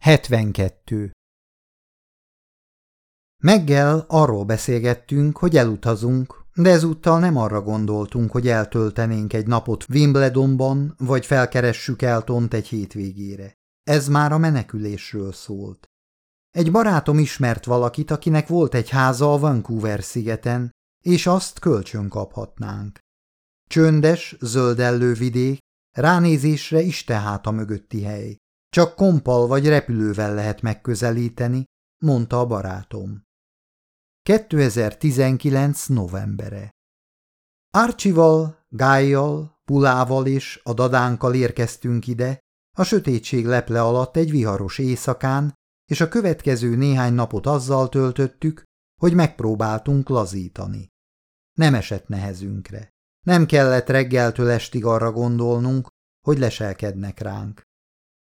72. Meggel arról beszélgettünk, hogy elutazunk, de ezúttal nem arra gondoltunk, hogy eltöltenénk egy napot Wimbledonban, vagy felkeressük Eltont egy hétvégére. Ez már a menekülésről szólt. Egy barátom ismert valakit, akinek volt egy háza a Vancouver szigeten, és azt kölcsön kaphatnánk. Csöndes, zöldellő vidék, ránézésre a mögötti hely. Csak kompal vagy repülővel lehet megközelíteni, mondta a barátom. 2019. novembere Árcsival, Gájjal, Pulával és a dadánkkal érkeztünk ide, a sötétség leple alatt egy viharos éjszakán, és a következő néhány napot azzal töltöttük, hogy megpróbáltunk lazítani. Nem esett nehezünkre. Nem kellett reggeltől estig arra gondolnunk, hogy leselkednek ránk.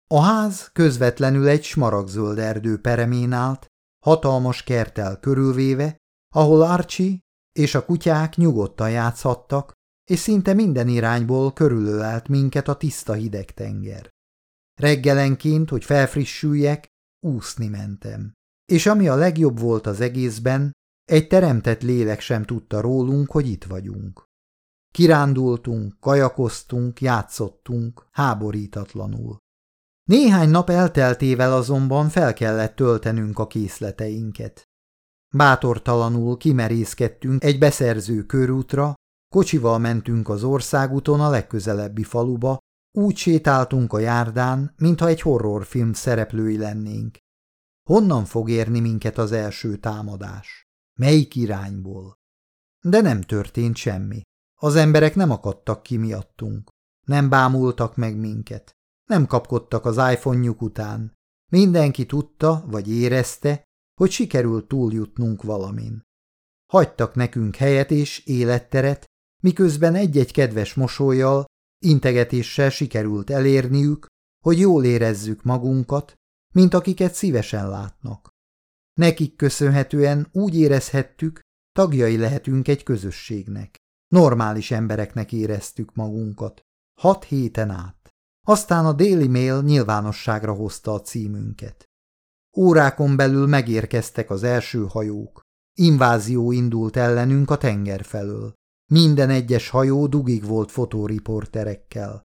A ház közvetlenül egy smaragzöld erdő peremén állt, hatalmas kertel körülvéve, ahol Archie és a kutyák nyugodtan játszhattak, és szinte minden irányból körülölelt minket a tiszta hideg tenger. Reggelenként, hogy felfrissüljek, úszni mentem. És ami a legjobb volt az egészben, egy teremtett lélek sem tudta rólunk, hogy itt vagyunk. Kirándultunk, kajakoztunk, játszottunk, háborítatlanul. Néhány nap elteltével azonban fel kellett töltenünk a készleteinket. Bátortalanul kimerészkedtünk egy beszerző körútra, kocsival mentünk az országúton a legközelebbi faluba, úgy sétáltunk a járdán, mintha egy horrorfilm szereplői lennénk. Honnan fog érni minket az első támadás? Melyik irányból? De nem történt semmi. Az emberek nem akadtak ki miattunk. Nem bámultak meg minket. Nem kapkodtak az iPhone-juk után. Mindenki tudta, vagy érezte, hogy sikerült túljutnunk valamin. Hagytak nekünk helyet és életteret, miközben egy-egy kedves mosolyjal, integetéssel sikerült elérniük, hogy jól érezzük magunkat, mint akiket szívesen látnak. Nekik köszönhetően úgy érezhettük, tagjai lehetünk egy közösségnek. Normális embereknek éreztük magunkat. Hat héten át. Aztán a Daily Mail nyilvánosságra hozta a címünket. Órákon belül megérkeztek az első hajók. Invázió indult ellenünk a tenger felől. Minden egyes hajó dugig volt fotóriporterekkel.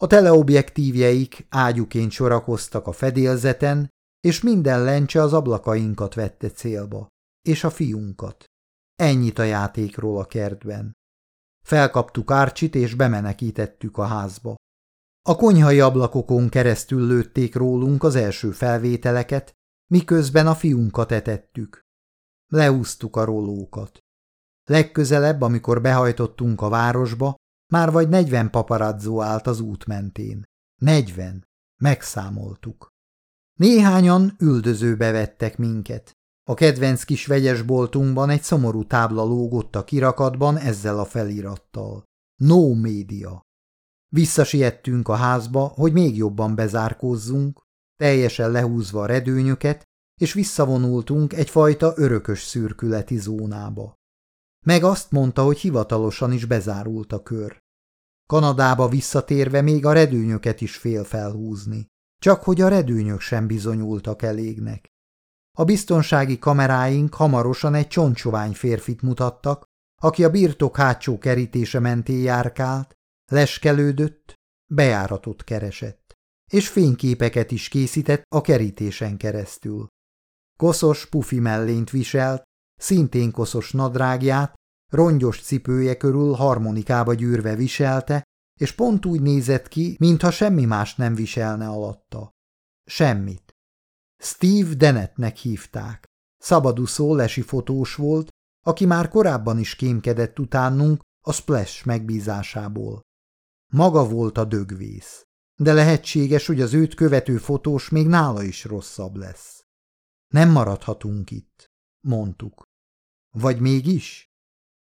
A teleobjektívjeik ágyuként sorakoztak a fedélzeten, és minden lencse az ablakainkat vette célba, és a fiunkat. Ennyit a játékról a kertben. Felkaptuk Árcsit, és bemenekítettük a házba. A konyhai ablakokon keresztül lőtték rólunk az első felvételeket, miközben a fiunkat etettük. Leúztuk a rólókat. Legközelebb, amikor behajtottunk a városba, már vagy negyven paparazzó állt az út mentén. Negyven. Megszámoltuk. Néhányan üldözőbe vettek minket. A kedvenc kis vegyesboltunkban egy szomorú tábla lógott a kirakatban ezzel a felirattal. No média. Visszasiettünk a házba, hogy még jobban bezárkózzunk, teljesen lehúzva a redőnyöket, és visszavonultunk egyfajta örökös szürkületi zónába. Meg azt mondta, hogy hivatalosan is bezárult a kör. Kanadába visszatérve még a redőnyöket is fél felhúzni, csak hogy a redőnyök sem bizonyultak elégnek. A biztonsági kameráink hamarosan egy csontsovány férfit mutattak, aki a birtok hátsó kerítése mentén járkált, leskelődött, bejáratot keresett, és fényképeket is készített a kerítésen keresztül. Koszos pufi mellényt viselt, szintén koszos nadrágját, rongyos cipője körül harmonikába gyűrve viselte, és pont úgy nézett ki, mintha semmi más nem viselne alatta. Semmit. Steve Dennettnek hívták. Szabadúszó lesi fotós volt, aki már korábban is kémkedett utánunk a Splash megbízásából. Maga volt a dögvész, de lehetséges, hogy az őt követő fotós még nála is rosszabb lesz. Nem maradhatunk itt, mondtuk. Vagy mégis?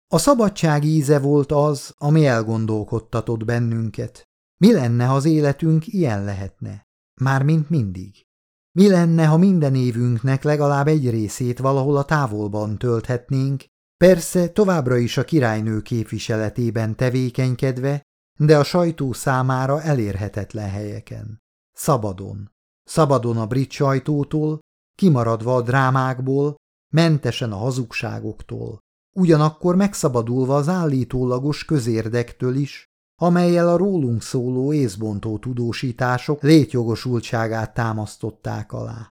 A szabadság íze volt az, ami elgondolkodtatott bennünket. Mi lenne, ha az életünk ilyen lehetne? Mármint mindig. Mi lenne, ha minden évünknek legalább egy részét valahol a távolban tölthetnénk, persze továbbra is a királynő képviseletében tevékenykedve, de a sajtó számára elérhetetlen helyeken. Szabadon. szabadon a brit sajtótól, kimaradva a drámákból, mentesen a hazugságoktól, ugyanakkor megszabadulva az állítólagos közérdektől is, amelyel a rólunk szóló észbontó tudósítások létjogosultságát támasztották alá.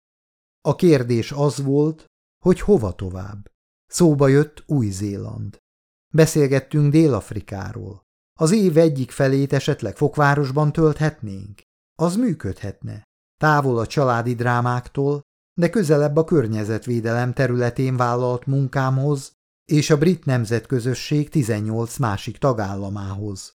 A kérdés az volt, hogy hova tovább. Szóba jött Új-Zéland. Beszélgettünk Dél-Afrikáról. Az év egyik felét esetleg fokvárosban tölthetnénk? Az működhetne. Távol a családi drámáktól, de közelebb a környezetvédelem területén vállalt munkámhoz és a brit nemzetközösség 18 másik tagállamához.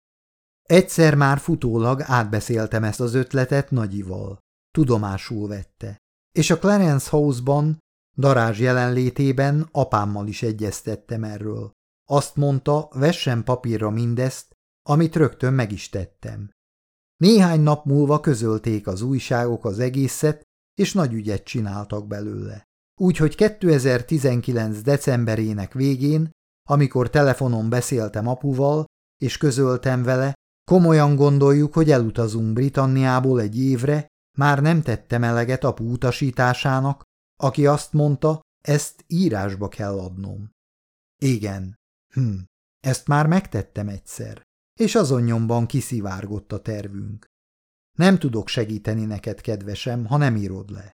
Egyszer már futólag átbeszéltem ezt az ötletet Nagyival. Tudomásul vette. És a Clarence House-ban, darázs jelenlétében apámmal is egyeztettem erről. Azt mondta, vessen papírra mindezt, amit rögtön meg is tettem. Néhány nap múlva közölték az újságok az egészet, és nagy ügyet csináltak belőle. Úgyhogy 2019. decemberének végén, amikor telefonon beszéltem apuval, és közöltem vele, komolyan gondoljuk, hogy elutazunk Britanniából egy évre, már nem tettem eleget apu utasításának, aki azt mondta, ezt írásba kell adnom. Igen, hm, ezt már megtettem egyszer, és azon nyomban kiszivárgott a tervünk. Nem tudok segíteni neked, kedvesem, ha nem írod le.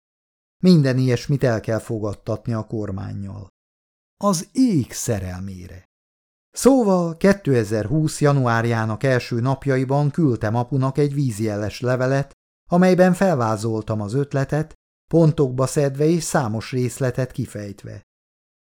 Minden ilyesmit el kell fogadtatni a kormányjal. Az ég szerelmére. Szóval 2020. januárjának első napjaiban küldtem apunak egy vízjeles levelet, amelyben felvázoltam az ötletet, pontokba szedve és számos részletet kifejtve.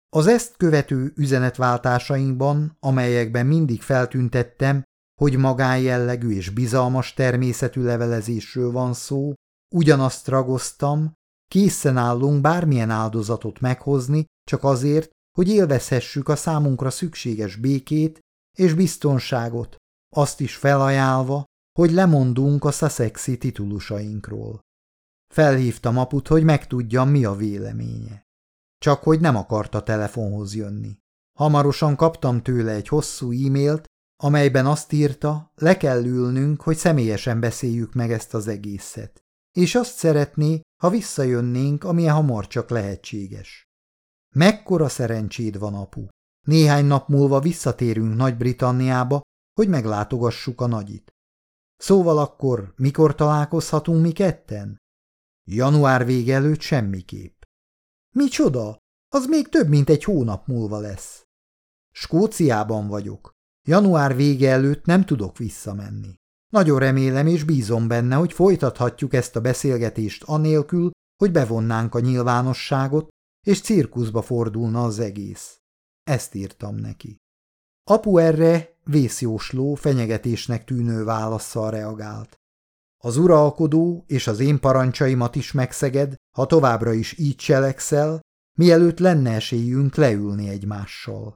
Az ezt követő üzenetváltásainkban, amelyekben mindig feltüntettem, hogy magánjellegű és bizalmas természetű levelezésről van szó, ugyanazt ragoztam, készen állunk bármilyen áldozatot meghozni, csak azért, hogy élvezhessük a számunkra szükséges békét és biztonságot, azt is felajánlva, hogy lemondunk a Sussexi titulusainkról. Felhívtam aput, hogy megtudjam, mi a véleménye. Csak hogy nem akarta telefonhoz jönni. Hamarosan kaptam tőle egy hosszú e-mailt, amelyben azt írta, le kell ülnünk, hogy személyesen beszéljük meg ezt az egészet. És azt szeretné, ha visszajönnénk, amilyen hamar csak lehetséges. Mekkora szerencséd van, apu! Néhány nap múlva visszatérünk Nagy-Britanniába, hogy meglátogassuk a nagyit. Szóval akkor mikor találkozhatunk mi ketten? Január vége előtt semmiképp. Micsoda? Az még több mint egy hónap múlva lesz. Skóciában vagyok. Január vége előtt nem tudok visszamenni. Nagyon remélem és bízom benne, hogy folytathatjuk ezt a beszélgetést anélkül, hogy bevonnánk a nyilvánosságot, és cirkuszba fordulna az egész. Ezt írtam neki. Apu erre vészjósló, fenyegetésnek tűnő válaszsal reagált. Az uralkodó és az én parancsaimat is megszeged, ha továbbra is így cselekszel, mielőtt lenne esélyünk leülni egymással.